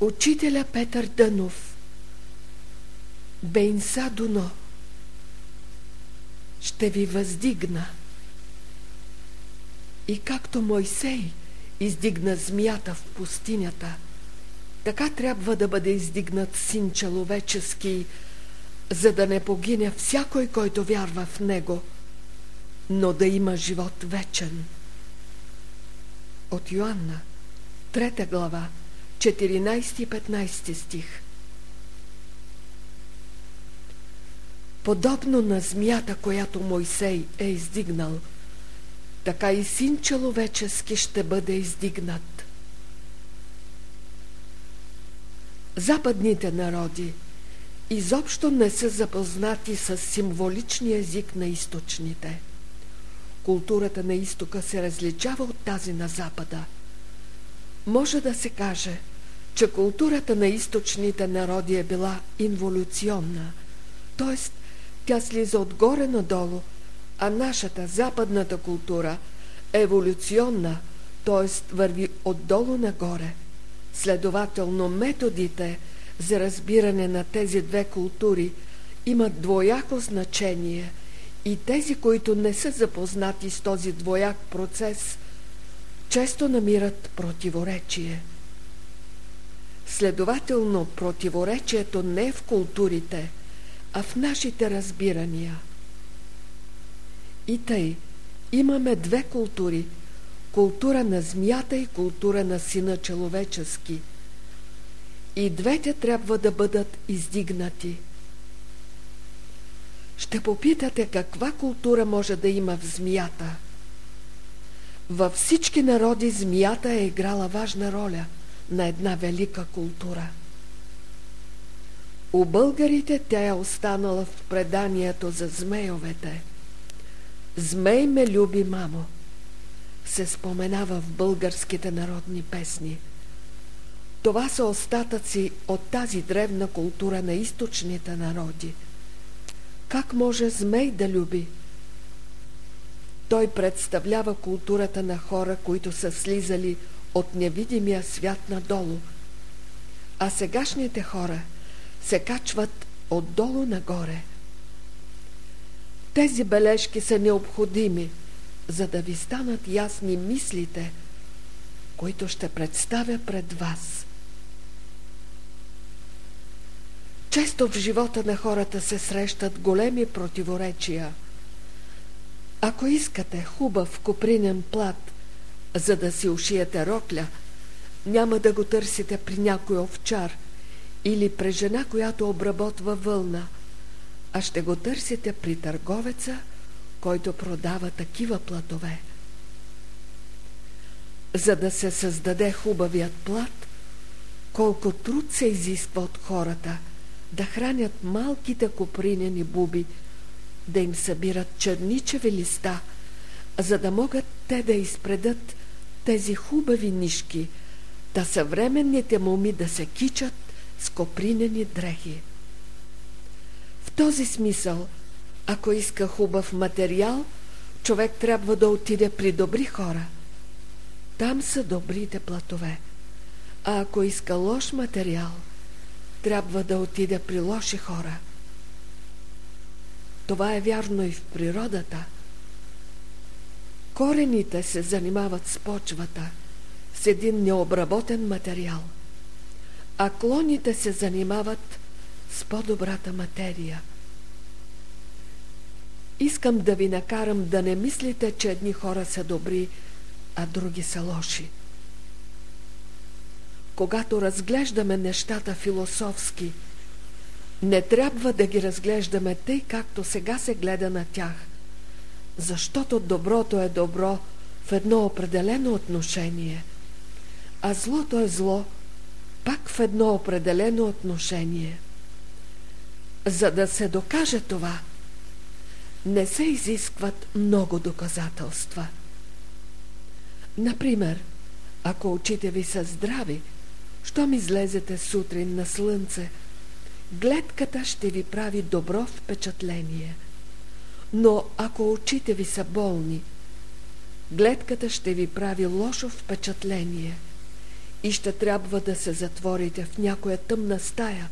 Учителя Петър Дънов. Бейнса Дуно. Ще ви въздигна. И както Мойсей издигна змията в пустинята, така трябва да бъде издигнат син човечески, за да не погине всякой, който вярва в него, но да има живот вечен. От Йоанна, трета глава, 14 и 15 стих. Подобно на змията, която Мойсей е издигнал, така и син човечески ще бъде издигнат. Западните народи изобщо не са запознати с символичния език на източните. Културата на изтока се различава от тази на запада. Може да се каже, че културата на източните народи е била инволюционна, т.е. тя слиза отгоре надолу, а нашата западната култура е еволюционна, т.е. върви отдолу нагоре. Следователно методите за разбиране на тези две култури имат двояко значение и тези, които не са запознати с този двояк процес, често намират противоречие – Следователно, противоречието не е в културите, а в нашите разбирания. И тъй, имаме две култури – култура на змията и култура на сина човечески. И двете трябва да бъдат издигнати. Ще попитате каква култура може да има в змията. Във всички народи змията е играла важна роля – на една велика култура. У българите тя е останала в преданието за змейовете. Змей ме люби, мамо, се споменава в българските народни песни. Това са остатъци от тази древна култура на източните народи. Как може змей да люби? Той представлява културата на хора, които са слизали от невидимия свят надолу, а сегашните хора се качват отдолу нагоре. Тези бележки са необходими, за да ви станат ясни мислите, които ще представя пред вас. Често в живота на хората се срещат големи противоречия. Ако искате хубав копринен плат – за да си ушиете рокля, няма да го търсите при някой овчар или при жена, която обработва вълна, а ще го търсите при търговеца, който продава такива платове. За да се създаде хубавият плат, колко труд се изисква от хората да хранят малките копринени буби, да им събират черничеви листа, за да могат те да изпредат тези хубави нишки, да съвременните моми да се кичат с копринени дрехи. В този смисъл, ако иска хубав материал, човек трябва да отиде при добри хора. Там са добрите платове. А ако иска лош материал, трябва да отиде при лоши хора. Това е вярно и в природата – Корените се занимават с почвата, с един необработен материал, а клоните се занимават с по-добрата материя. Искам да ви накарам да не мислите, че едни хора са добри, а други са лоши. Когато разглеждаме нещата философски, не трябва да ги разглеждаме тъй, както сега се гледа на тях – защото доброто е добро в едно определено отношение, а злото е зло пак в едно определено отношение. За да се докаже това, не се изискват много доказателства. Например, ако очите ви са здрави, щом излезете сутрин на слънце, гледката ще ви прави добро впечатление – но ако очите ви са болни, гледката ще ви прави лошо впечатление и ще трябва да се затворите в някоя тъмна стая,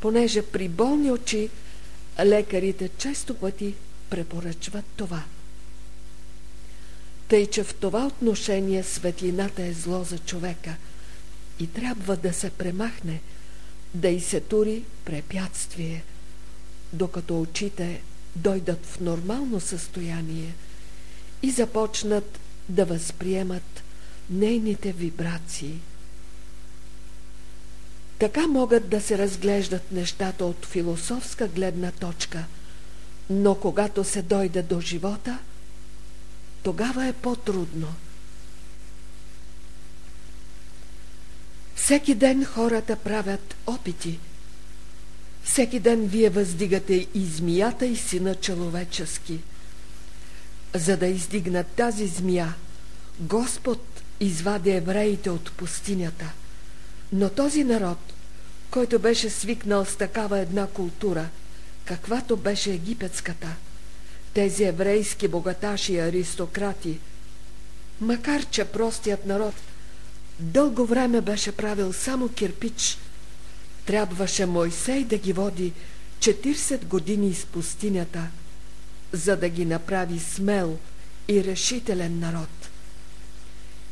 понеже при болни очи лекарите често пъти препоръчват това. Тъй, че в това отношение светлината е зло за човека и трябва да се премахне, да и се тури препятствие, докато очите дойдат в нормално състояние и започнат да възприемат нейните вибрации. Така могат да се разглеждат нещата от философска гледна точка, но когато се дойде до живота, тогава е по-трудно. Всеки ден хората правят опити. Всеки ден вие въздигате и змията и сина човечески. За да издигнат тази змия, Господ извади евреите от пустинята. Но този народ, който беше свикнал с такава една култура, каквато беше египетската, тези еврейски богаташи и аристократи, макар че простият народ дълго време беше правил само кирпич, трябваше Мойсей да ги води 40 години из пустинята, за да ги направи смел и решителен народ.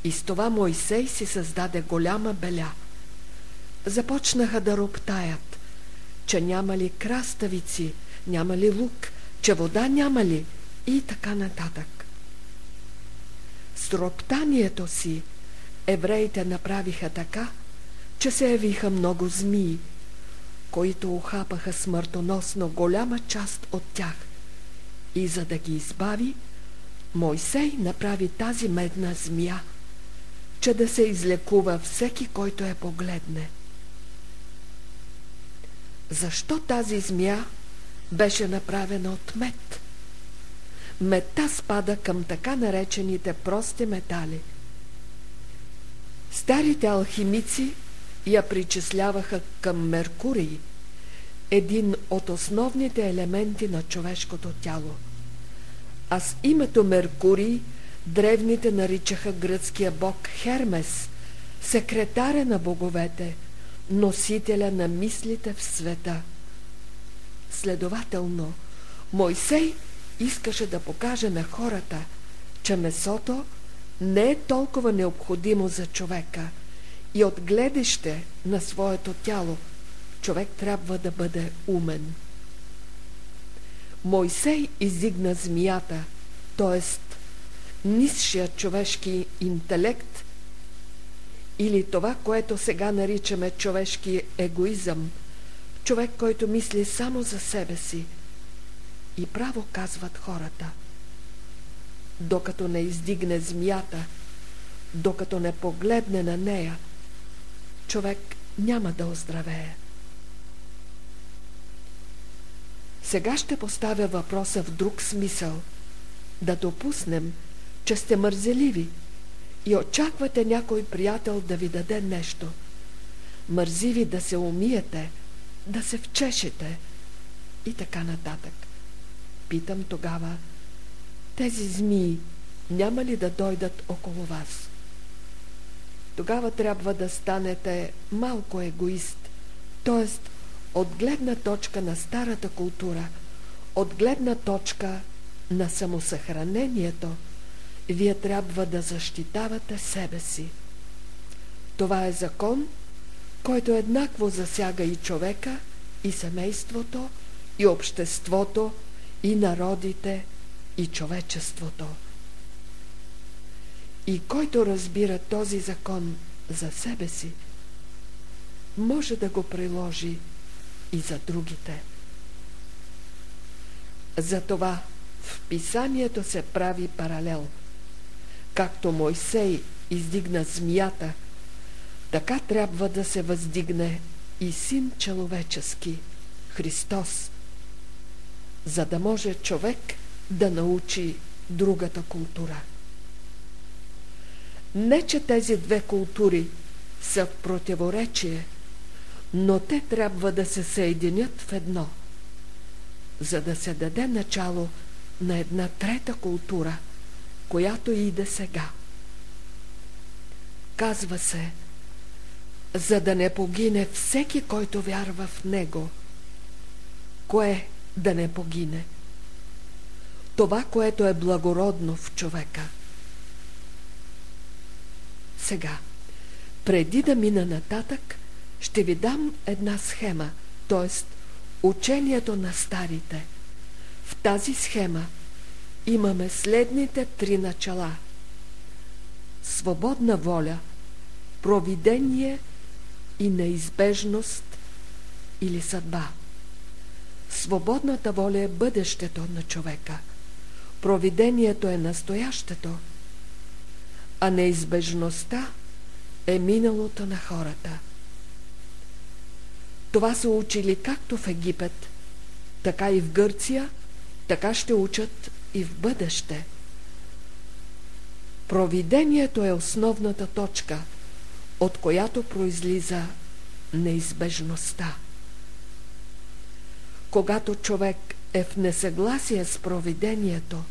И с това Мойсей си създаде голяма беля. Започнаха да роптаят, че няма ли краставици, няма ли лук, че вода няма ли и така нататък. С роптанието си евреите направиха така, че се явиха много змии, които ухапаха смъртоносно голяма част от тях. И за да ги избави, Мойсей направи тази медна змия – че да се излекува всеки, който е погледне. Защо тази змия беше направена от мед? Медта спада към така наречените прости метали. Старите алхимици я причисляваха към Меркурий, един от основните елементи на човешкото тяло. А с името Меркурий – Древните наричаха гръцкия бог Хермес, секретаря на боговете, носителя на мислите в света. Следователно, Мойсей искаше да покаже на хората, че месото не е толкова необходимо за човека и от гледище на своето тяло човек трябва да бъде умен. Мойсей издигна змията, т.е нисшият човешки интелект или това, което сега наричаме човешки егоизъм, човек, който мисли само за себе си. И право казват хората. Докато не издигне змията, докато не погледне на нея, човек няма да оздравее. Сега ще поставя въпроса в друг смисъл. Да допуснем, че сте мързеливи и очаквате някой приятел да ви даде нещо. Мързиви да се умиете, да се вчешете и така нататък. Питам тогава, тези змии няма ли да дойдат около вас? Тогава трябва да станете малко егоист, т.е. от гледна точка на старата култура, от гледна точка на самосъхранението – вие трябва да защитавате себе си. Това е закон, който еднакво засяга и човека, и семейството, и обществото, и народите, и човечеството. И който разбира този закон за себе си, може да го приложи и за другите. Затова в писанието се прави паралел – Както Мойсей издигна змията, така трябва да се въздигне и син човечески, Христос, за да може човек да научи другата култура. Не, че тези две култури са в противоречие, но те трябва да се съединят в едно, за да се даде начало на една трета култура – която иде сега. Казва се за да не погине всеки, който вярва в Него. Кое да не погине? Това, което е благородно в човека. Сега, преди да мина нататък, ще ви дам една схема, т.е. учението на старите. В тази схема имаме следните три начала. Свободна воля, провидение и неизбежност или съдба. Свободната воля е бъдещето на човека. Провидението е настоящето, а неизбежността е миналото на хората. Това са учили както в Египет, така и в Гърция, така ще учат и в бъдеще. Провидението е основната точка, от която произлиза неизбежността. Когато човек е в несъгласие с провидението,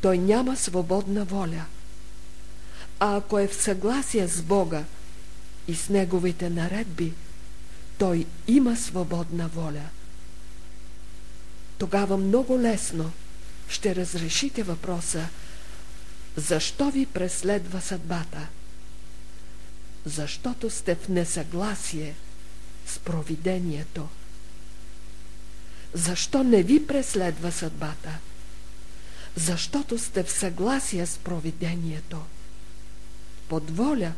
той няма свободна воля. А ако е в съгласие с Бога и с Неговите наредби, той има свободна воля. Тогава много лесно ще разрешите въпроса защо ви преследва съдбата? Защото сте в несъгласие с провидението. Защо не ви преследва съдбата? Защото сте в съгласие с провидението. Под воля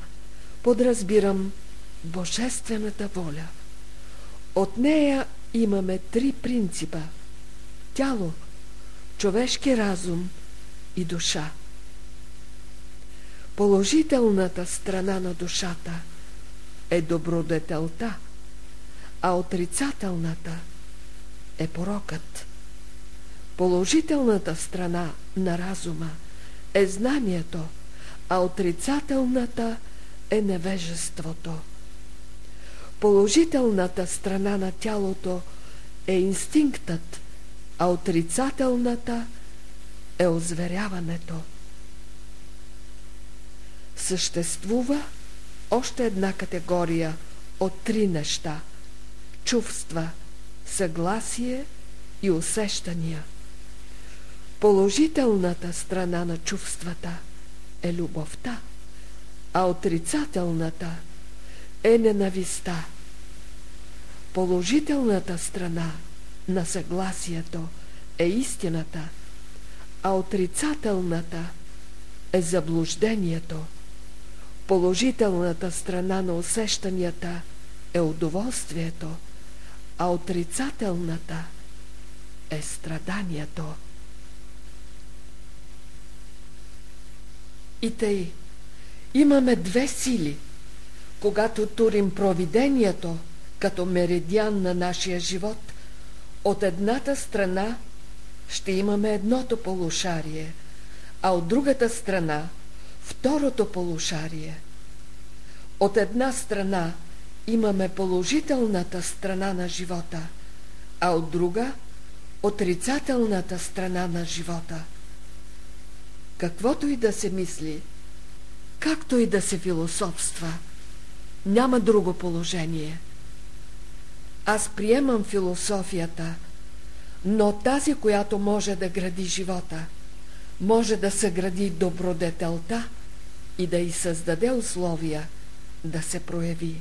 подразбирам Божествената воля. От нея имаме три принципа – тяло, човешки разум и душа. Положителната страна на душата е добродетелта, а отрицателната е порокът. Положителната страна на разума е знанието, а отрицателната е невежеството. Положителната страна на тялото е инстинктът, а отрицателната е озверяването. Съществува още една категория от три неща – чувства, съгласие и усещания. Положителната страна на чувствата е любовта, а отрицателната е ненависта. Положителната страна на съгласието е истината, а отрицателната е заблуждението. Положителната страна на усещанията е удоволствието, а отрицателната е страданието. И тъй, имаме две сили. Когато турим провидението като меридиан на нашия живот, от едната страна ще имаме едното полушарие, а от другата страна второто полушарие. От една страна имаме положителната страна на живота, а от друга отрицателната страна на живота. Каквото и да се мисли, както и да се философства, няма друго положение. Аз приемам философията, но тази, която може да гради живота, може да съгради добродетелта и да й създаде условия да се прояви.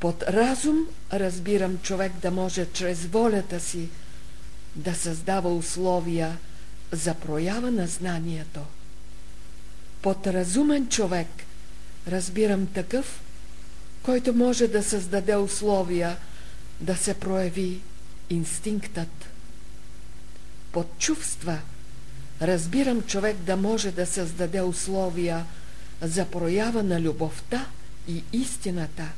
Под разум разбирам човек да може чрез волята си да създава условия за проява на знанието. Под разумен човек разбирам такъв, който може да създаде условия да се прояви инстинктът. Под чувства разбирам човек да може да създаде условия за проява на любовта и истината,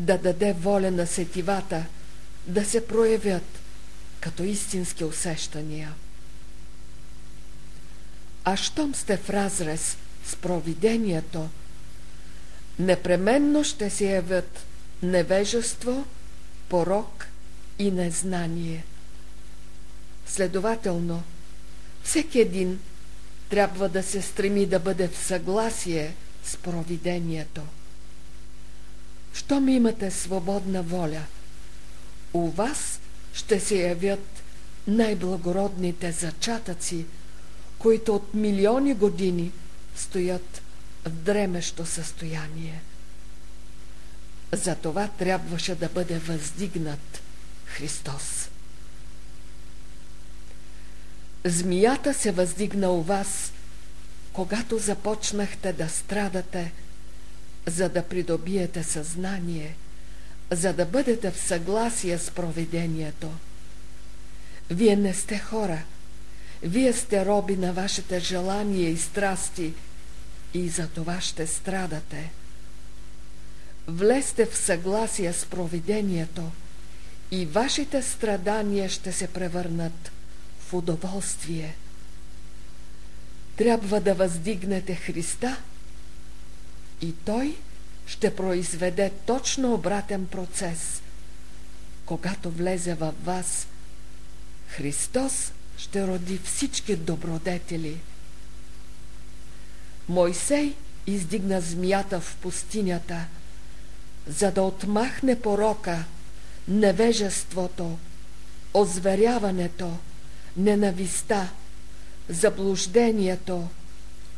да даде воля на сетивата да се проявят като истински усещания. А щом сте в разрез с провидението, непременно ще се явят невежество, порок и незнание. Следователно, всеки един трябва да се стреми да бъде в съгласие с провидението. Щом имате свободна воля, у вас ще се явят най-благородните зачатъци, които от милиони години стоят в дремещо състояние. За това трябваше да бъде въздигнат Христос. Змията се въздигна у вас, когато започнахте да страдате, за да придобиете съзнание, за да бъдете в съгласие с проведението. Вие не сте хора, вие сте роби на вашите желания и страсти и за това ще страдате. Влезте в съгласие с проведението и вашите страдания ще се превърнат в удоволствие. Трябва да въздигнете Христа и Той ще произведе точно обратен процес. Когато влезе във вас, Христос ще роди всички добродетели. Мойсей издигна змията в пустинята, за да отмахне порока, невежеството, озверяването, ненависта, заблуждението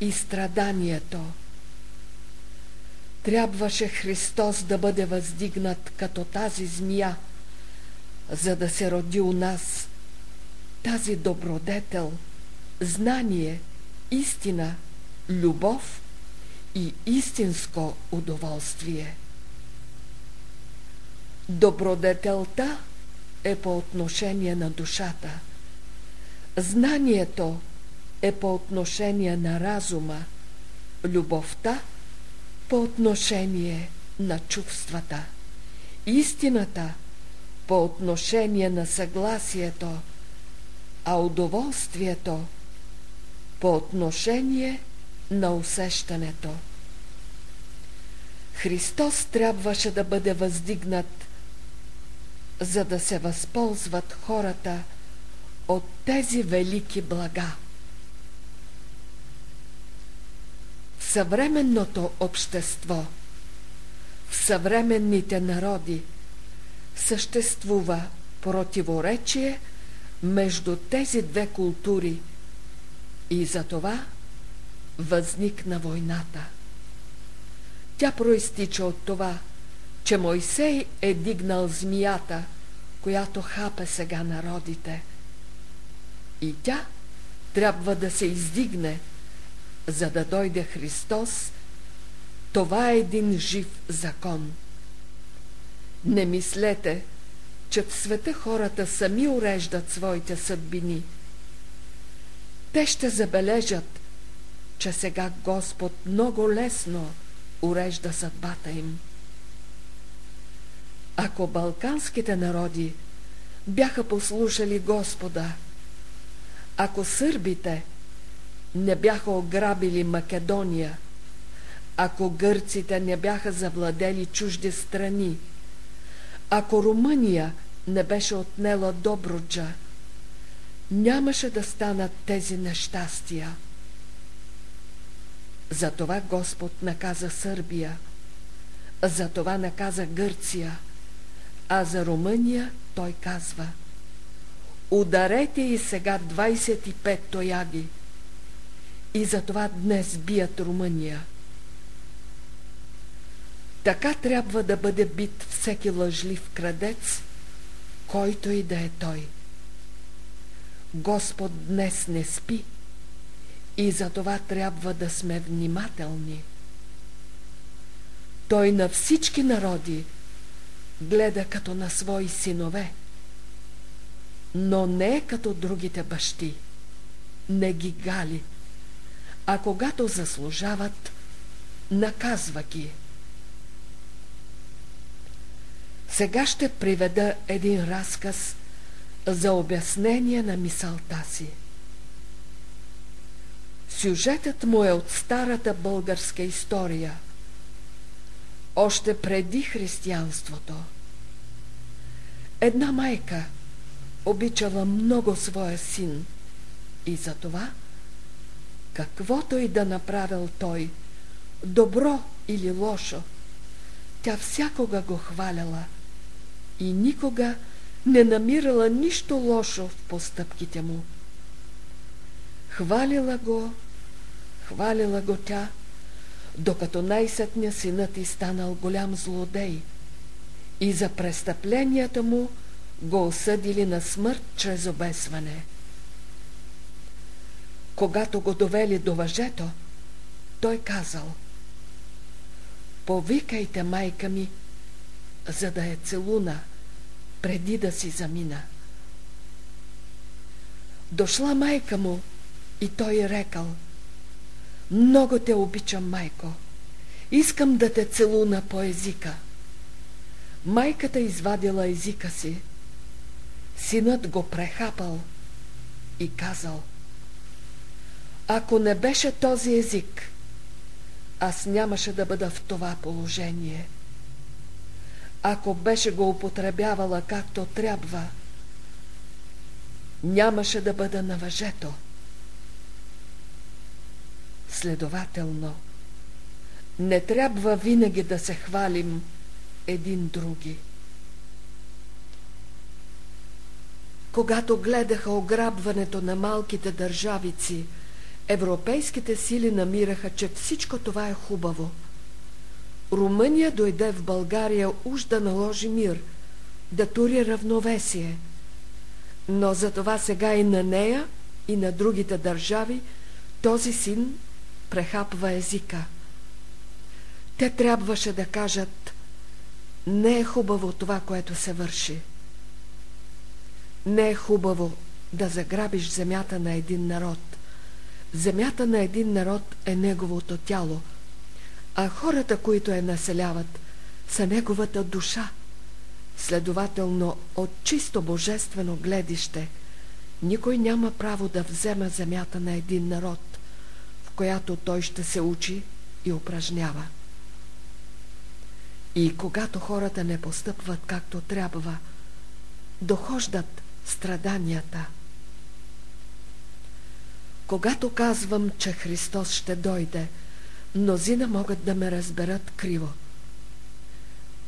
и страданието. Трябваше Христос да бъде въздигнат като тази змия, за да се роди у нас тази добродетел, знание, истина, любов и истинско удоволствие. Добродетелта е по отношение на душата. Знанието е по отношение на разума. Любовта по отношение на чувствата. Истината по отношение на съгласието, а удоволствието по отношение на усещането. Христос трябваше да бъде въздигнат за да се възползват хората от тези велики блага. Съвременното общество, в съвременните народи съществува противоречие между тези две култури и за това възникна войната. Тя проистича от това – че Мойсей е дигнал змията, която хапе сега народите. И тя трябва да се издигне, за да дойде Христос. Това е един жив закон. Не мислете, че в света хората сами уреждат своите съдбини. Те ще забележат, че сега Господ много лесно урежда съдбата им. Ако балканските народи бяха послушали Господа, ако сърбите не бяха ограбили Македония, ако гърците не бяха завладели чужди страни, ако Румъния не беше отнела Добруджа, нямаше да станат тези нещастия. Затова Господ наказа Сърбия, затова наказа Гърция – а за Румъния той казва Ударете и сега 25 тояги и затова днес бият Румъния. Така трябва да бъде бит всеки лъжлив крадец, който и да е той. Господ днес не спи и за това трябва да сме внимателни. Той на всички народи гледа като на свои синове, но не като другите бащи. Не ги гали, а когато заслужават, наказва ги. Сега ще приведа един разказ за обяснение на мисълта си. Сюжетът му е от старата българска история – още преди християнството. Една майка обичала много своя син и за това, каквото и да направил той, добро или лошо, Тя всякога го хваляла и никога не намирала нищо лошо в постъпките му. Хвалила го, хвалила го тя, докато най-сетня синът и станал голям злодей и за престъпленията му го осъдили на смърт чрез обесване. Когато го довели до въжето, той казал Повикайте майка ми, за да е целуна, преди да си замина. Дошла майка му и той рекал Много те обичам, майко. Искам да те целуна по езика. Майката извадила езика си. Синът го прехапал и казал Ако не беше този език, аз нямаше да бъда в това положение. Ако беше го употребявала както трябва, нямаше да бъда на въжето. Следователно, не трябва винаги да се хвалим един други. Когато гледаха ограбването на малките държавици, европейските сили намираха, че всичко това е хубаво. Румъния дойде в България уж да наложи мир, да тури равновесие. Но за това сега и на нея, и на другите държави този син прехапва езика. Те трябваше да кажат не е хубаво това, което се върши. Не е хубаво да заграбиш земята на един народ. Земята на един народ е неговото тяло, а хората, които я населяват, са неговата душа. Следователно, от чисто божествено гледище, никой няма право да взема земята на един народ, в която той ще се учи и упражнява. И когато хората не постъпват както трябва, дохождат страданията. Когато казвам, че Христос ще дойде, мнозина могат да ме разберат криво.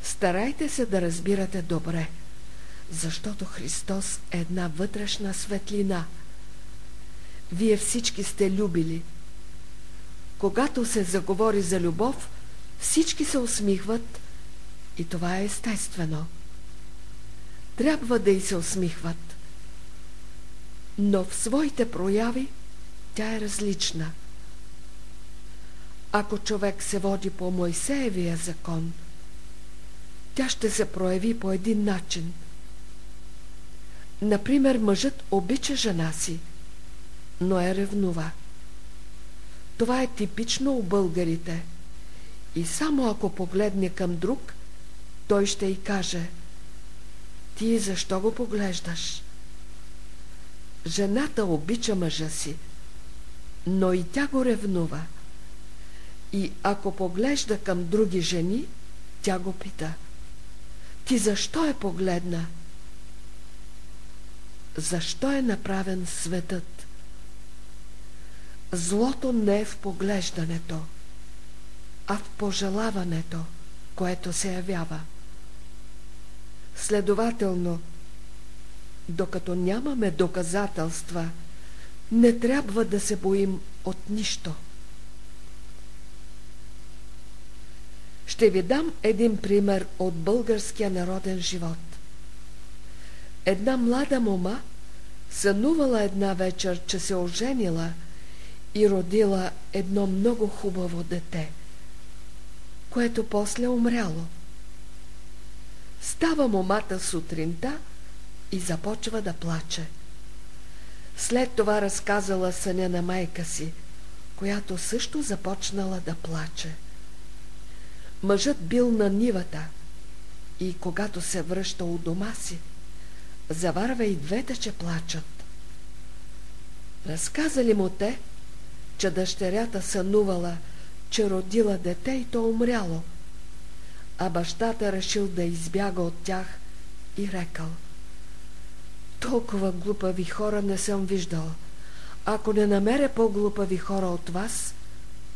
Старайте се да разбирате добре, защото Христос е една вътрешна светлина. Вие всички сте любили. Когато се заговори за любов, всички се усмихват и това е естествено. Трябва да й се усмихват. Но в своите прояви тя е различна. Ако човек се води по Моисеевия закон, тя ще се прояви по един начин. Например, мъжът обича жена си, но е ревнува. Това е типично у българите. И само ако погледне към друг, той ще й каже Ти защо го поглеждаш? Жената обича мъжа си, но и тя го ревнува. И ако поглежда към други жени, тя го пита Ти защо е погледна? Защо е направен светът? Злото не е в поглеждането, а в пожелаването, което се явява. Следователно, докато нямаме доказателства, не трябва да се боим от нищо. Ще ви дам един пример от българския народен живот. Една млада мома сънувала една вечер, че се оженила и родила едно много хубаво дете, което после умряло. Става момата сутринта и започва да плаче. След това разказала съня на майка си, която също започнала да плаче. Мъжът бил на нивата и когато се връща у дома си, заварва и двете, че плачат. Разказали му те, че дъщерята сънувала, че родила дете и то умряло – а бащата решил да избяга от тях и рекал Толкова глупави хора не съм виждал. Ако не намеря по-глупави хора от вас,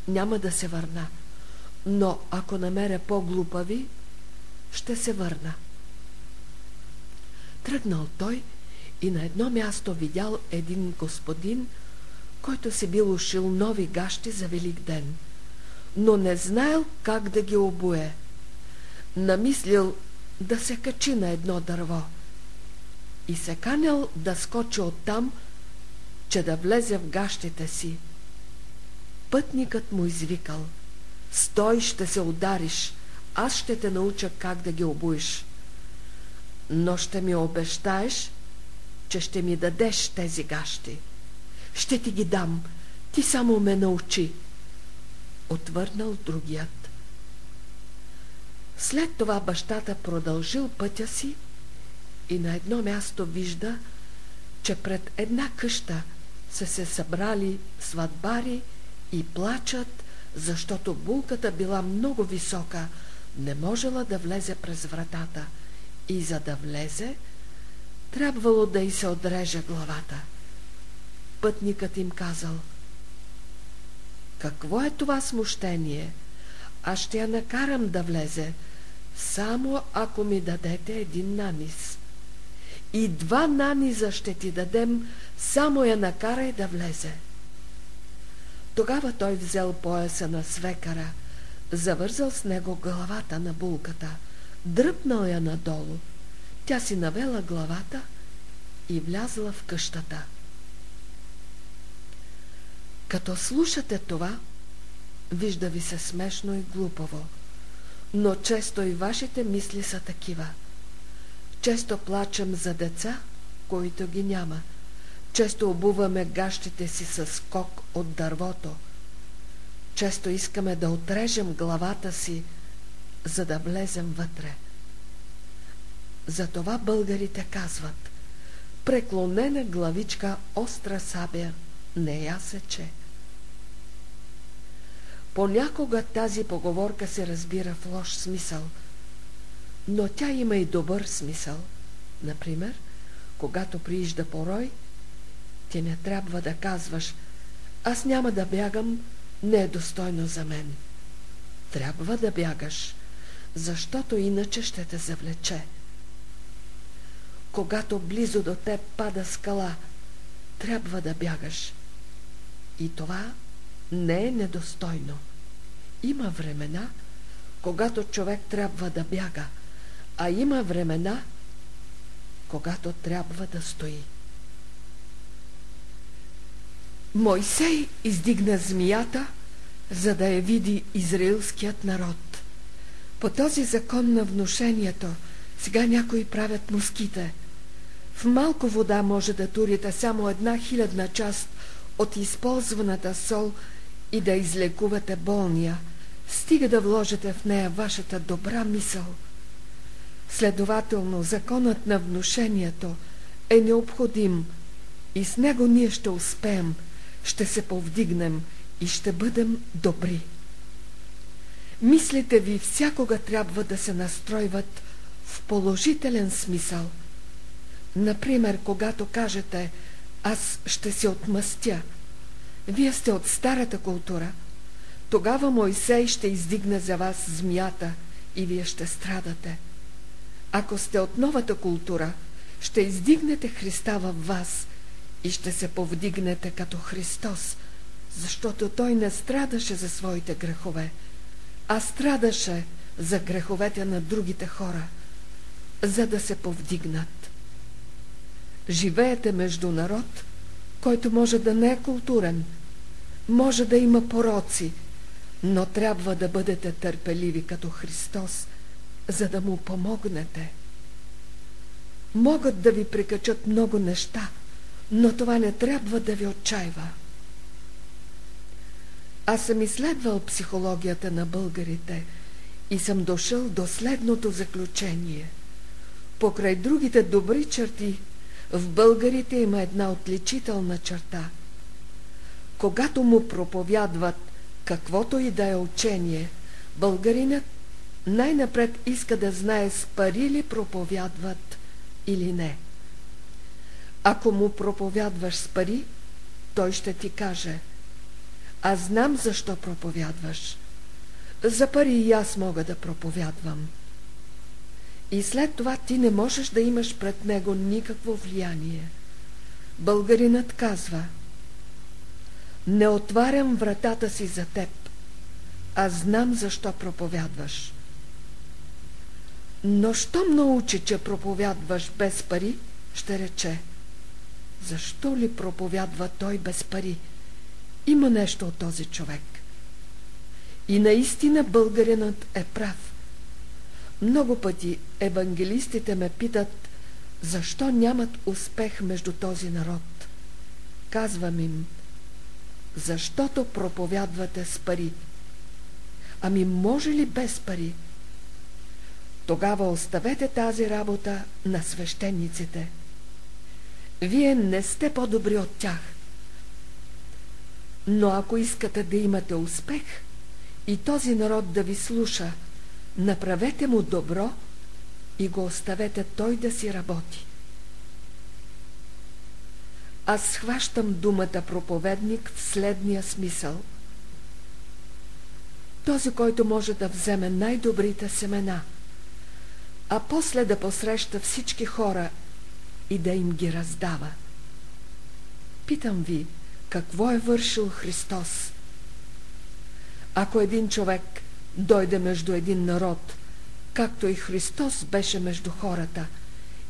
няма да се върна. Но ако намеря по-глупави, ще се върна. Тръгнал той и на едно място видял един господин, който се бил ушил нови гащи за Велик ден, но не знаел как да ги обуе. Намислил да се качи на едно дърво и се канял да скочи оттам, че да влезе в гащите си. Пътникът му извикал «Стой, ще се удариш, аз ще те науча как да ги обуеш. Но ще ми обещаеш, че ще ми дадеш тези гащи. Ще ти ги дам, ти само ме научи. Отвърнал другият. След това бащата продължил пътя си и на едно място вижда, че пред една къща са се събрали сватбари и плачат, защото булката била много висока, не можела да влезе през вратата и за да влезе, трябвало да й се отреже главата. Пътникът им казал Какво е това смущение? Аз ще я накарам да влезе, само ако ми дадете един нанис. И два наниза ще ти дадем, само я накарай да влезе. Тогава той взел пояса на свекара, завързал с него главата на булката, дръпнал я надолу. Тя си навела главата и влязла в къщата. Като слушате това, вижда ви се смешно и глупаво, но често и вашите мисли са такива. Често плачем за деца, които ги няма. Често обуваме гащите си с кок от дървото. Често искаме да отрежем главата си, за да влезем вътре. Затова българите казват преклонена главичка остра сабя не я сече. Понякога тази поговорка се разбира в лош смисъл, но тя има и добър смисъл. Например, когато приижда порой, ти не трябва да казваш аз няма да бягам, не е достойно за мен. Трябва да бягаш, защото иначе ще те завлече. Когато близо до теб пада скала, трябва да бягаш. И това не е недостойно. Има времена, когато човек трябва да бяга, а има времена, когато трябва да стои. Мойсей издигна змията, за да я види израилският народ. По този закон на внушението сега някои правят моските. В малко вода може да турите само една хилядна част от използваната сол и да излекувате болния, стига да вложите в нея вашата добра мисъл. Следователно, законът на внушението е необходим и с него ние ще успеем, ще се повдигнем и ще бъдем добри. Мислите ви всякога трябва да се настройват в положителен смисъл. Например, когато кажете «Аз ще се отмъстя», вие сте от старата култура. Тогава Мойсей ще издигне за вас змията и вие ще страдате. Ако сте от новата култура, ще издигнете Христа във вас и ще се повдигнете като Христос, защото Той не страдаше за своите грехове, а страдаше за греховете на другите хора, за да се повдигнат. Живеете между народ, който може да не е културен, може да има пороци, но трябва да бъдете търпеливи като Христос, за да му помогнете. Могат да ви прикачат много неща, но това не трябва да ви отчаива. Аз съм изследвал психологията на българите и съм дошъл до следното заключение. Покрай другите добри черти, в българите има една отличителна черта. Когато му проповядват каквото и да е учение, българинът най-напред иска да знае с пари ли проповядват или не. Ако му проповядваш с пари, той ще ти каже Аз знам защо проповядваш. За пари и аз мога да проповядвам. И след това ти не можеш да имаш пред него никакво влияние. Българинът казва Не отварям вратата си за теб, а знам защо проповядваш. Но щом научи, че проповядваш без пари, ще рече Защо ли проповядва той без пари? Има нещо от този човек. И наистина българинът е прав. Много пъти евангелистите ме питат, защо нямат успех между този народ. Казвам им, защото проповядвате с пари. Ами може ли без пари? Тогава оставете тази работа на свещениците. Вие не сте по-добри от тях. Но ако искате да имате успех и този народ да ви слуша, направете му добро и го оставете той да си работи. Аз схващам думата проповедник в следния смисъл. Този, който може да вземе най-добрите семена, а после да посреща всички хора и да им ги раздава. Питам ви, какво е вършил Христос? Ако един човек дойде между един народ, както и Христос беше между хората,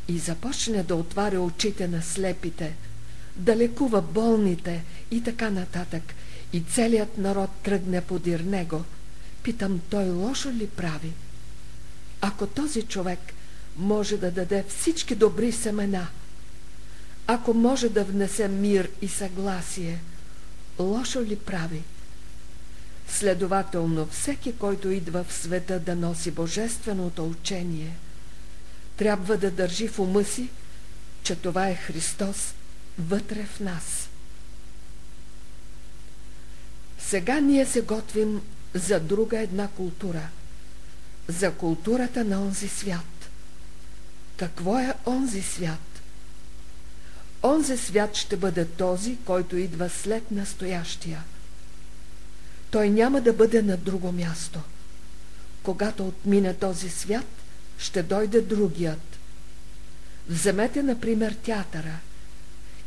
и започне да отваря очите на слепите, да лекува болните и така нататък, и целият народ тръгне подир него, питам, той лошо ли прави? Ако този човек може да даде всички добри семена, ако може да внесе мир и съгласие, лошо ли прави? Следователно, всеки, който идва в света да носи божественото учение, трябва да държи в ума си, че това е Христос вътре в нас. Сега ние се готвим за друга една култура, за културата на онзи свят. Какво е онзи свят? Онзи свят ще бъде този, който идва след настоящия – той няма да бъде на друго място. Когато отмине този свят, ще дойде другият. Вземете, например, театъра.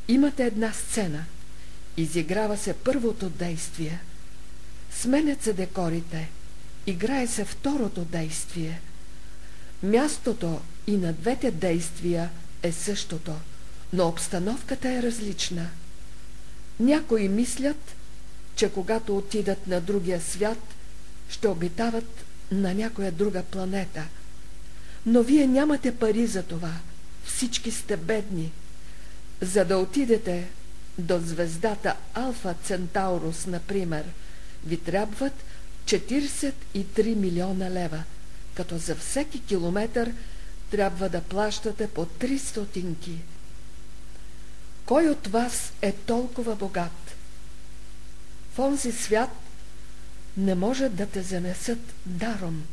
Имате една сцена. Изиграва се първото действие. Сменят се декорите. Играе се второто действие. Мястото и на двете действия е същото, но обстановката е различна. Някои мислят, че когато отидат на другия свят, ще обитават на някоя друга планета. Но вие нямате пари за това. Всички сте бедни. За да отидете до звездата Алфа Центаурус, например, ви трябват 43 милиона лева, като за всеки километър трябва да плащате по 3 стотинки. Кой от вас е толкова богат? В онзи свят не може да те занесат даром.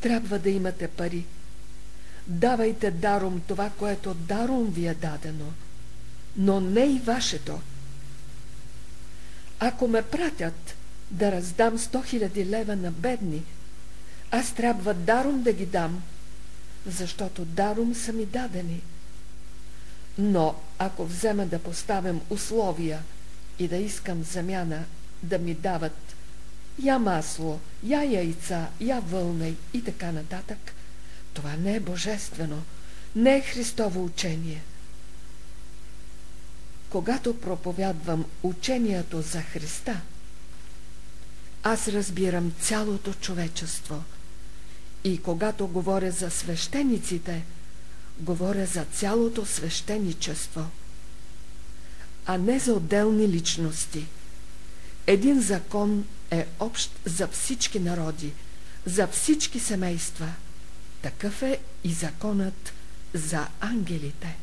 Трябва да имате пари. Давайте даром това, което даром ви е дадено, но не и вашето. Ако ме пратят да раздам 100 000 лева на бедни, аз трябва даром да ги дам, защото даром са ми дадени. Но ако взема да поставям условия – и да искам замяна да ми дават я масло, я яйца, я вълна и така нататък, това не е божествено, не е Христово учение. Когато проповядвам учението за Христа, аз разбирам цялото човечество. И когато говоря за свещениците, говоря за цялото свещеничество – а не за отделни личности. Един закон е общ за всички народи, за всички семейства. Такъв е и законът за ангелите.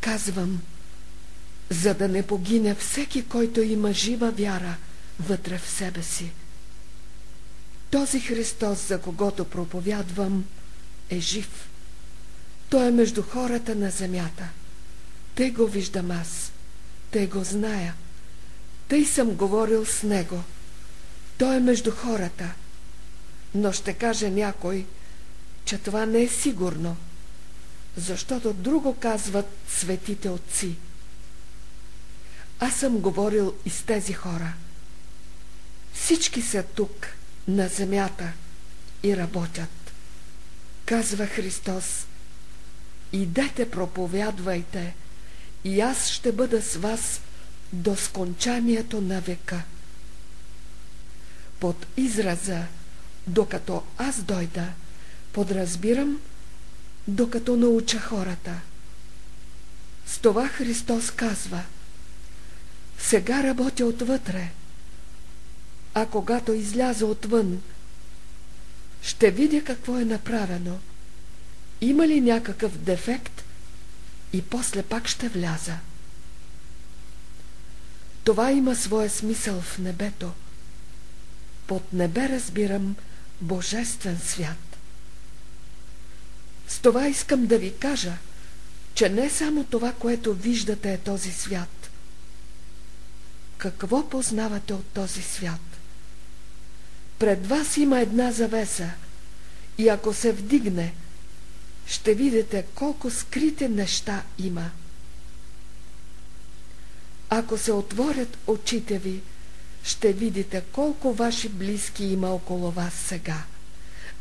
Казвам, за да не погине всеки, който има жива вяра вътре в себе си. Този Христос, за когото проповядвам, е жив. Той е между хората на земята – тъй го виждам аз. Тъй го зная. Тъй съм говорил с него. Той е между хората. Но ще каже някой, че това не е сигурно, защото друго казват светите отци. Аз съм говорил и с тези хора. Всички са тук, на земята, и работят. Казва Христос, идете проповядвайте, и аз ще бъда с вас до скончанието на века. Под израза «докато аз дойда» подразбирам докато науча хората. С това Христос казва Сега работя отвътре, а когато изляза отвън, ще видя какво е направено. Има ли някакъв дефект и после пак ще вляза. Това има своя смисъл в небето. Под небе разбирам божествен свят. С това искам да ви кажа, че не само това, което виждате е този свят. Какво познавате от този свят? Пред вас има една завеса и ако се вдигне, ще видите колко скрити неща има. Ако се отворят очите ви, ще видите колко ваши близки има около вас сега.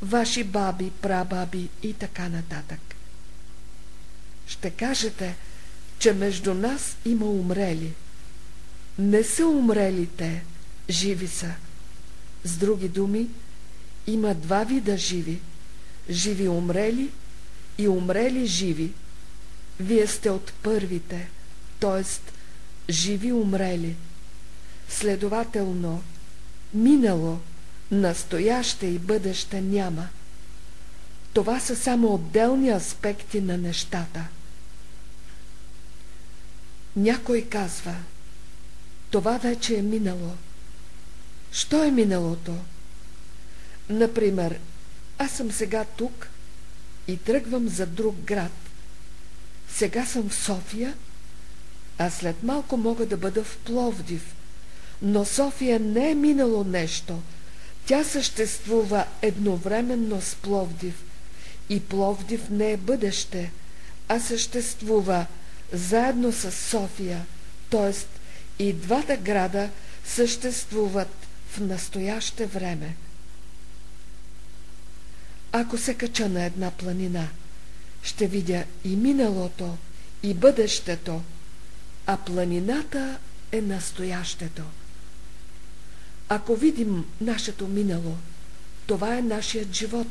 Ваши баби, прабаби и така нататък. Ще кажете, че между нас има умрели. Не са умрели те, живи са. С други думи, има два вида живи. Живи умрели и умрели живи. Вие сте от първите, т.е живи умрели. Следователно, минало, настояще и бъдеще няма. Това са само отделни аспекти на нещата. Някой казва, това вече е минало. Що е миналото? Например, аз съм сега тук и тръгвам за друг град. Сега съм в София а след малко мога да бъда в Пловдив. Но София не е минало нещо. Тя съществува едновременно с Пловдив. И Пловдив не е бъдеще, а съществува заедно с София, т.е. и двата града съществуват в настояще време. Ако се кача на една планина, ще видя и миналото, и бъдещето, а планината е настоящето. Ако видим нашето минало, това е нашият живот,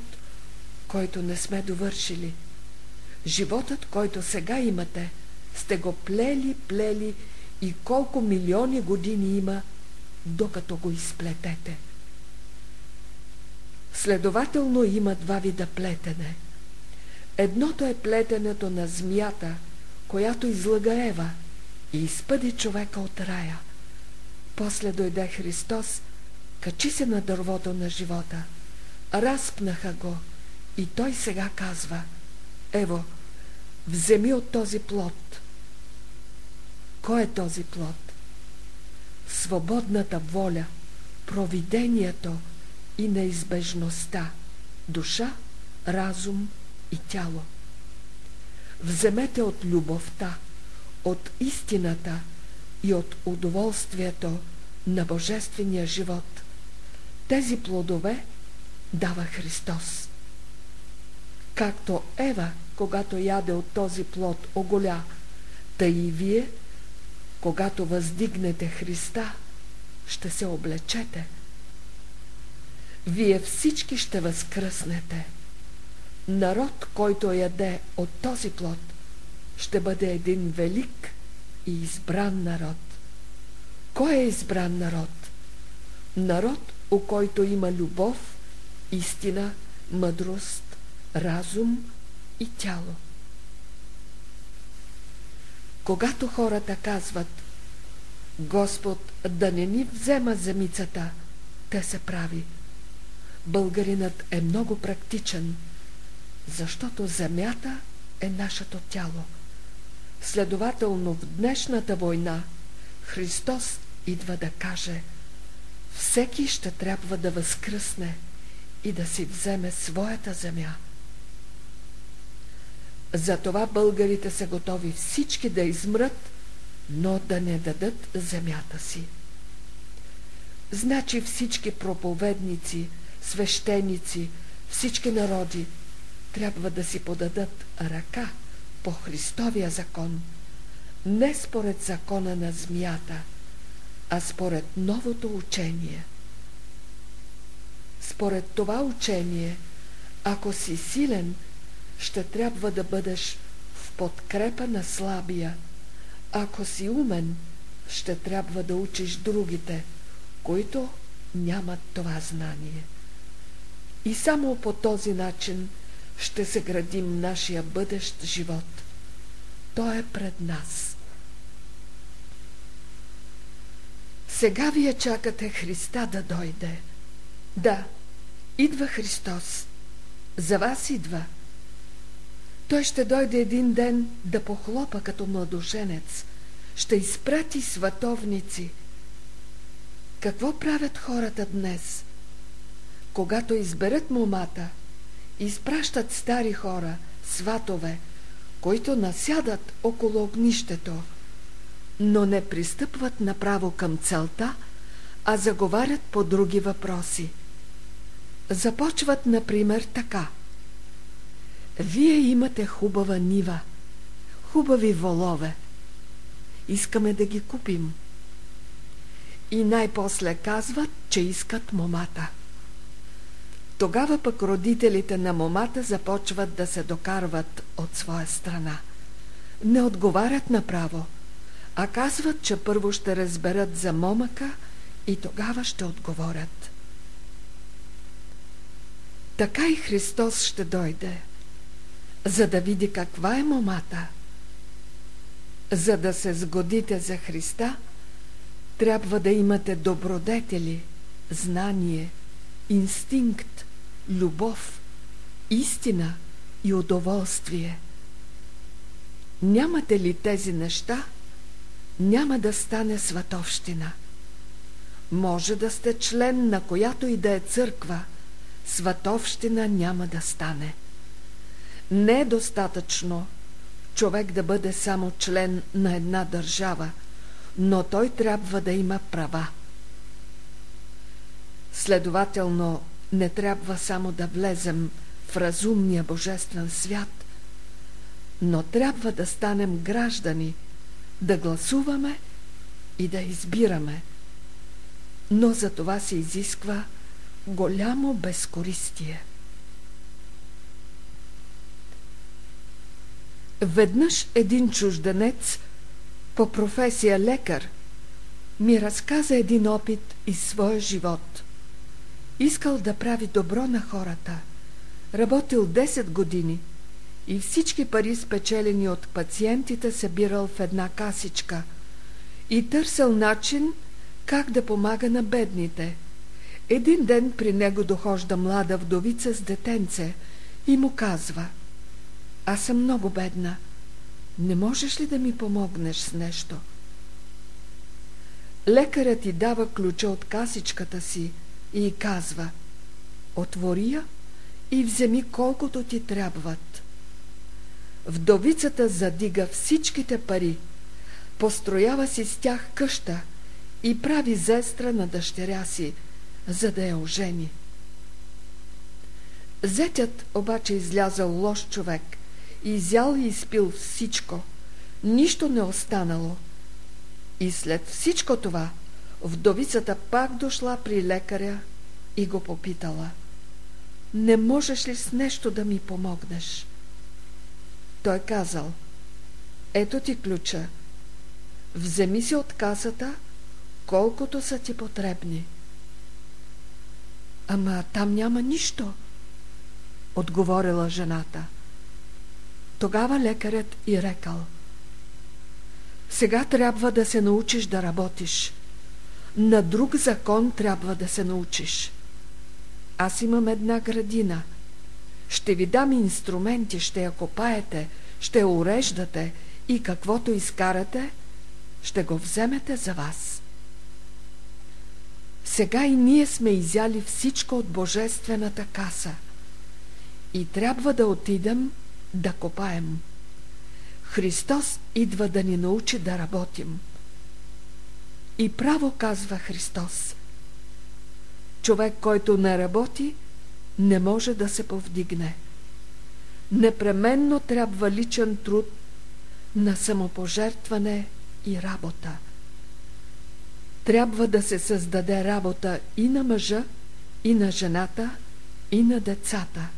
който не сме довършили. Животът, който сега имате, сте го плели, плели и колко милиони години има, докато го изплетете. Следователно има два вида плетене. Едното е плетенето на змията, която излага Ева – и изпъди човека от рая. После дойде Христос, качи се на дървото на живота, разпнаха го и той сега казва, ево, вземи от този плод. Кой е този плод? Свободната воля, провидението и неизбежността, душа, разум и тяло. Вземете от любовта, от истината и от удоволствието на Божествения живот. Тези плодове дава Христос. Както Ева, когато яде от този плод, оголя, тъй и вие, когато въздигнете Христа, ще се облечете. Вие всички ще възкръснете. Народ, който яде от този плод – ще бъде един велик и избран народ. Кой е избран народ? Народ, у който има любов, истина, мъдрост, разум и тяло. Когато хората казват Господ да не ни взема земицата, те се прави. Българинът е много практичен, защото земята е нашето тяло. Следователно в днешната война Христос идва да каже всеки ще трябва да възкръсне и да си вземе своята земя. Затова българите са готови всички да измрат, но да не дадат земята си. Значи всички проповедници, свещеници, всички народи трябва да си подадат ръка по Христовия закон, не според закона на змията, а според новото учение. Според това учение, ако си силен, ще трябва да бъдеш в подкрепа на слабия. Ако си умен, ще трябва да учиш другите, които нямат това знание. И само по този начин ще се градим нашия бъдещ живот. Той е пред нас. Сега вие чакате Христа да дойде. Да, идва Христос. За вас идва. Той ще дойде един ден да похлопа като младоженец. Ще изпрати сватовници. Какво правят хората днес? Когато изберат момата, изпращат стари хора, сватове, които насядат около огнището, но не пристъпват направо към целта, а заговарят по други въпроси. Започват, например, така. Вие имате хубава нива, хубави волове. Искаме да ги купим. И най-после казват, че искат момата. Тогава пък родителите на момата започват да се докарват от своя страна. Не отговарят направо, а казват, че първо ще разберат за момъка и тогава ще отговорят. Така и Христос ще дойде, за да види каква е момата. За да се сгодите за Христа, трябва да имате добродетели, знание, инстинкт, любов, истина и удоволствие. Нямате ли тези неща, няма да стане сватовщина. Може да сте член на която и да е църква, сватовщина няма да стане. Не е достатъчно човек да бъде само член на една държава, но той трябва да има права. Следователно, не трябва само да влезем в разумния божествен свят, но трябва да станем граждани, да гласуваме и да избираме. Но за това се изисква голямо безкористие. Веднъж един чужденец по професия лекар ми разказа един опит из своя живот – Искал да прави добро на хората. Работил 10 години и всички пари спечелени от пациентите събирал в една касичка и търсил начин как да помага на бедните. Един ден при него дохожда млада вдовица с детенце и му казва Аз съм много бедна. Не можеш ли да ми помогнеш с нещо? Лекарят ти дава ключа от касичката си – и казва Отвори я и вземи колкото ти трябват. Вдовицата задига всичките пари, построява си с тях къща и прави зестра на дъщеря си, за да я ожени. Зетят обаче излязал лош човек, изял и изпил всичко, нищо не останало. И след всичко това – Вдовицата пак дошла при лекаря и го попитала. Не можеш ли с нещо да ми помогнеш? Той казал. Ето ти ключа. Вземи си от касата, колкото са ти потребни. Ама там няма нищо, отговорила жената. Тогава лекарят и рекал. Сега трябва да се научиш да работиш – на друг закон трябва да се научиш. Аз имам една градина. Ще ви дам инструменти, ще я копаете, ще я уреждате и каквото изкарате, ще го вземете за вас. Сега и ние сме изяли всичко от божествената каса и трябва да отидем да копаем. Христос идва да ни научи да работим. И право казва Христос. Човек, който не работи, не може да се повдигне. Непременно трябва личен труд на самопожертване и работа. Трябва да се създаде работа и на мъжа, и на жената, и на децата.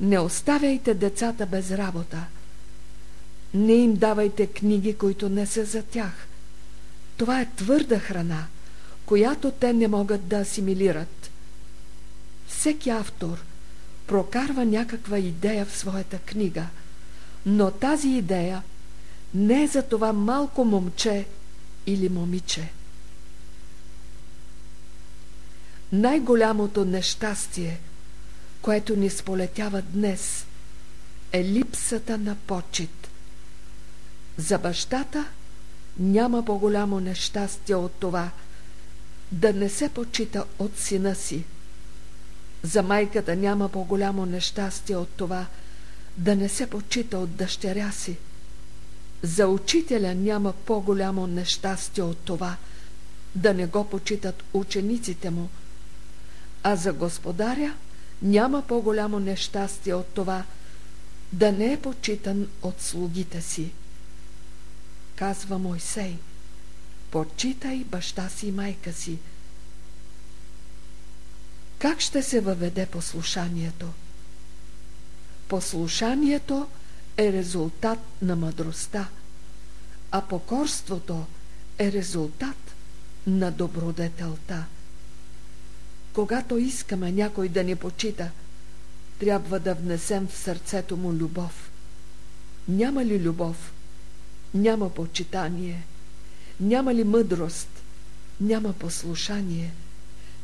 Не оставяйте децата без работа. Не им давайте книги, които не са за тях. Това е твърда храна, която те не могат да асимилират. Всеки автор прокарва някаква идея в своята книга, но тази идея не е за това малко момче или момиче. Най-голямото нещастие, което ни сполетява днес, е липсата на почет. За бащата няма по-голямо нещастие от това да не се почита от сина си. За майката няма по-голямо нещастие от това да не се почита от дъщеря си. За учителя няма по-голямо нещастие от това да не го почитат учениците му, а за господаря няма по-голямо нещастие от това да не е почитан от слугите си. Казва Мойсей, почитай баща си и майка си. Как ще се въведе послушанието? Послушанието – е резултат на мъдростта, а покорството е резултат на добродетелта. Когато искаме някой да ни почита, трябва да внесем в сърцето му любов. Няма ли любов? Няма почитание. Няма ли мъдрост? Няма послушание.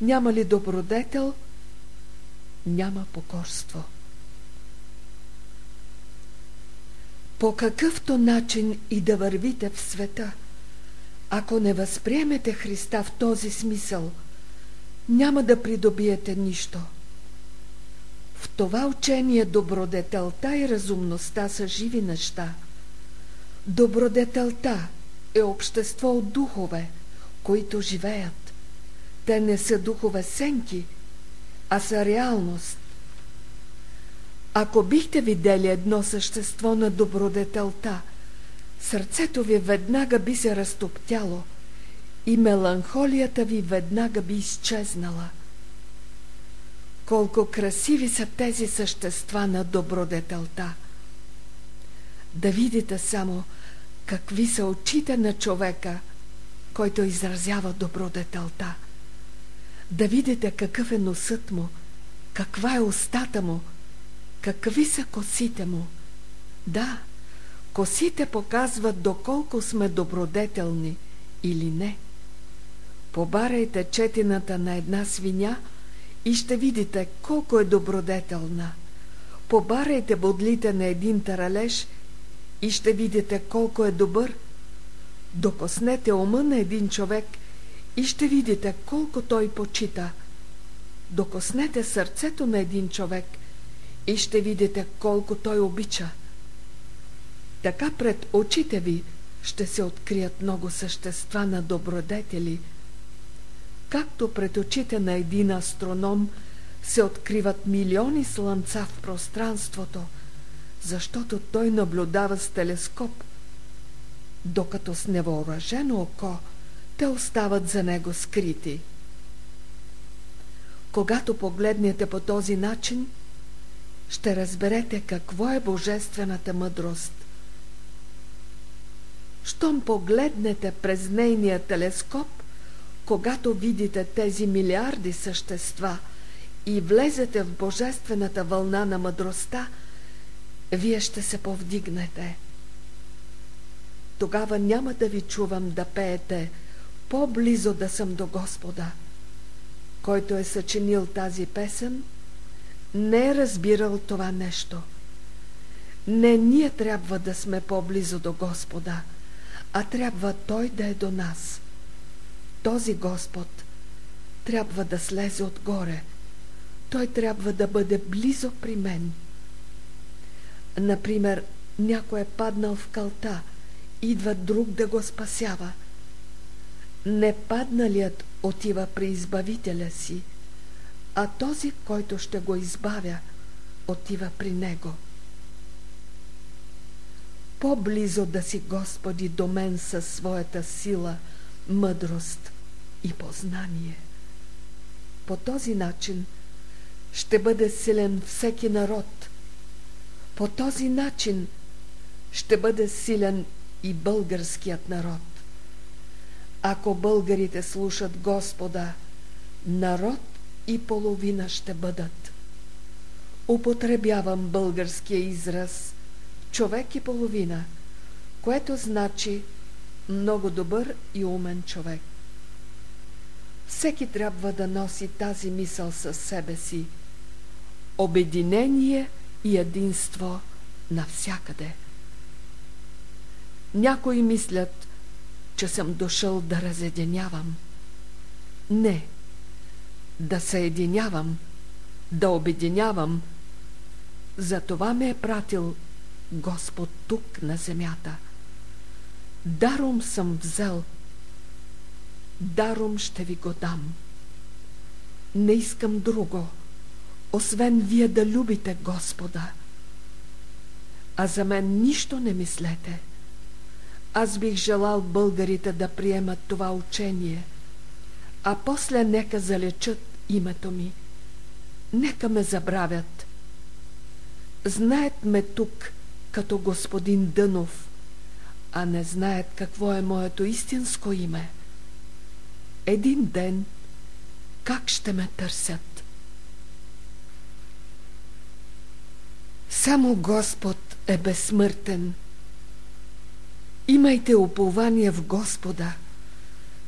Няма ли добродетел? Няма покорство. по какъвто начин и да вървите в света, ако не възприемете Христа в този смисъл, няма да придобиете нищо. В това учение добродетелта и разумността са живи неща. Добродетелта е общество от духове, които живеят. Те не са духове сенки, а са реалност, ако бихте видели едно същество на добродетелта, сърцето ви веднага би се разтоптяло и меланхолията ви веднага би изчезнала. Колко красиви са тези същества на добродетелта! Да видите само какви са очите на човека, който изразява добродетелта. Да видите какъв е носът му, каква е устата му – Какви са косите му? Да, косите показват доколко сме добродетелни или не. Побарайте четината на една свиня и ще видите колко е добродетелна. Побарайте бодлите на един таралеж и ще видите колко е добър. Докоснете ума на един човек и ще видите колко той почита. Докоснете сърцето на един човек – и ще видите колко той обича. Така пред очите ви ще се открият много същества на добродетели, както пред очите на един астроном се откриват милиони слънца в пространството, защото той наблюдава с телескоп, докато с невооръжено око те остават за него скрити. Когато погледнете по този начин – ще разберете какво е божествената мъдрост. Щом погледнете през нейния телескоп, когато видите тези милиарди същества и влезете в божествената вълна на мъдростта, вие ще се повдигнете. Тогава няма да ви чувам да пеете по-близо да съм до Господа. Който е съчинил тази песен – не е разбирал това нещо. Не ние трябва да сме по-близо до Господа, а трябва Той да е до нас. Този Господ трябва да слезе отгоре. Той трябва да бъде близо при мен. Например, някой е паднал в калта, идва друг да го спасява. Не падналият отива при избавителя си, а този, който ще го избавя, отива при него. По-близо да си, Господи, до мен със своята сила, мъдрост и познание. По този начин ще бъде силен всеки народ. По този начин ще бъде силен и българският народ. Ако българите слушат Господа, народ и половина ще бъдат. Употребявам българския израз човек и половина, което значи много добър и умен човек. Всеки трябва да носи тази мисъл със себе си. Обединение и единство навсякъде. Някои мислят, че съм дошъл да разединявам. Не, да съединявам, да обединявам. За това ме е пратил Господ тук на земята. Даром съм взел, даром ще ви го дам. Не искам друго, освен вие да любите Господа. А за мен нищо не мислете. Аз бих желал българите да приемат това учение, а после нека залечат името ми. Нека ме забравят. Знаят ме тук, като господин Дънов, а не знаят какво е моето истинско име. Един ден как ще ме търсят? Само Господ е безсмъртен. Имайте упование в Господа.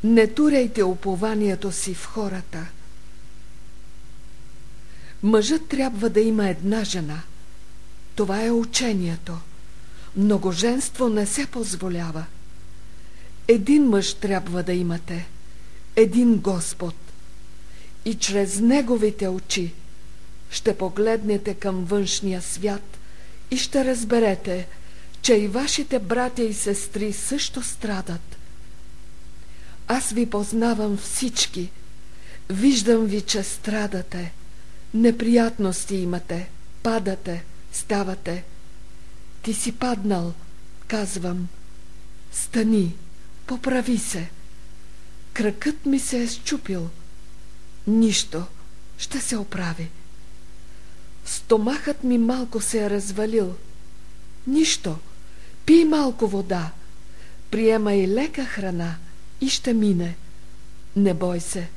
Не туряйте упованието си в хората. Мъжът трябва да има една жена. Това е учението. Многоженство не се позволява. Един мъж трябва да имате. Един Господ. И чрез неговите очи ще погледнете към външния свят и ще разберете, че и вашите братя и сестри също страдат. Аз ви познавам всички. Виждам ви, че страдате. Неприятности имате. Падате. Ставате. Ти си паднал, казвам. Стани. Поправи се. Кръкът ми се е щупил. Нищо. Ще се оправи. Стомахът ми малко се е развалил. Нищо. Пий малко вода. Приемай лека храна и ще мине. Не бой се.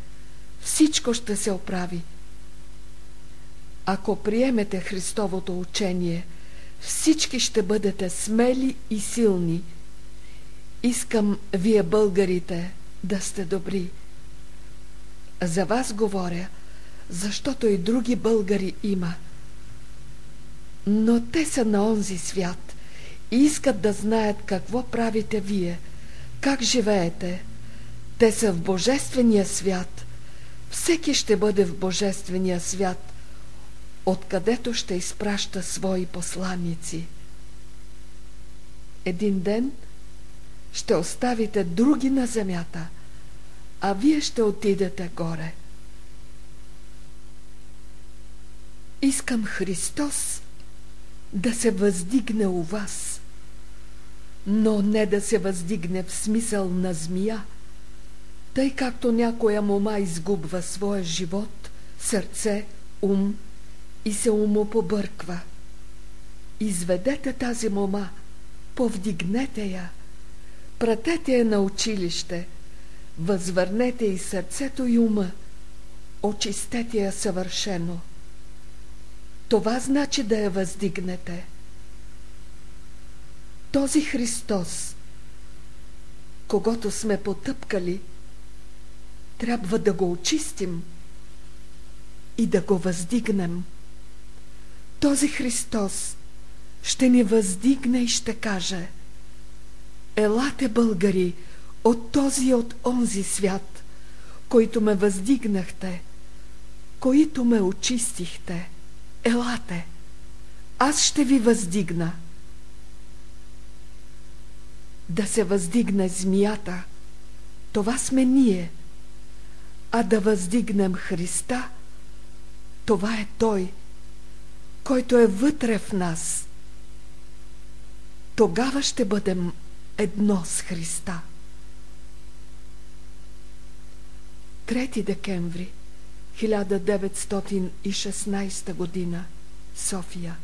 Всичко ще се оправи. Ако приемете Христовото учение, всички ще бъдете смели и силни. Искам вие, българите, да сте добри. За вас говоря, защото и други българи има. Но те са на онзи свят и искат да знаят какво правите вие, как живеете. Те са в Божествения свят. Всеки ще бъде в Божествения свят, откъдето ще изпраща свои посланици. Един ден ще оставите други на земята, а вие ще отидете горе. Искам Христос да се въздигне у вас, но не да се въздигне в смисъл на змия, тъй както някоя мома изгубва своя живот, сърце, ум и се умопобърква. Изведете тази мома, повдигнете я, пратете я на училище, възвърнете и сърцето и ума, очистете я съвършено – това значи да я въздигнете. Този Христос, когато сме потъпкали, трябва да го очистим и да го въздигнем. Този Христос ще ни въздигне и ще каже Елате, българи, от този и от онзи свят, които ме въздигнахте, които ме очистихте, елате, аз ще ви въздигна. Да се въздигне змията, това сме ние, а да въздигнем Христа, това е Той, който е вътре в нас. Тогава ще бъдем едно с Христа. 3 декември 1916 година София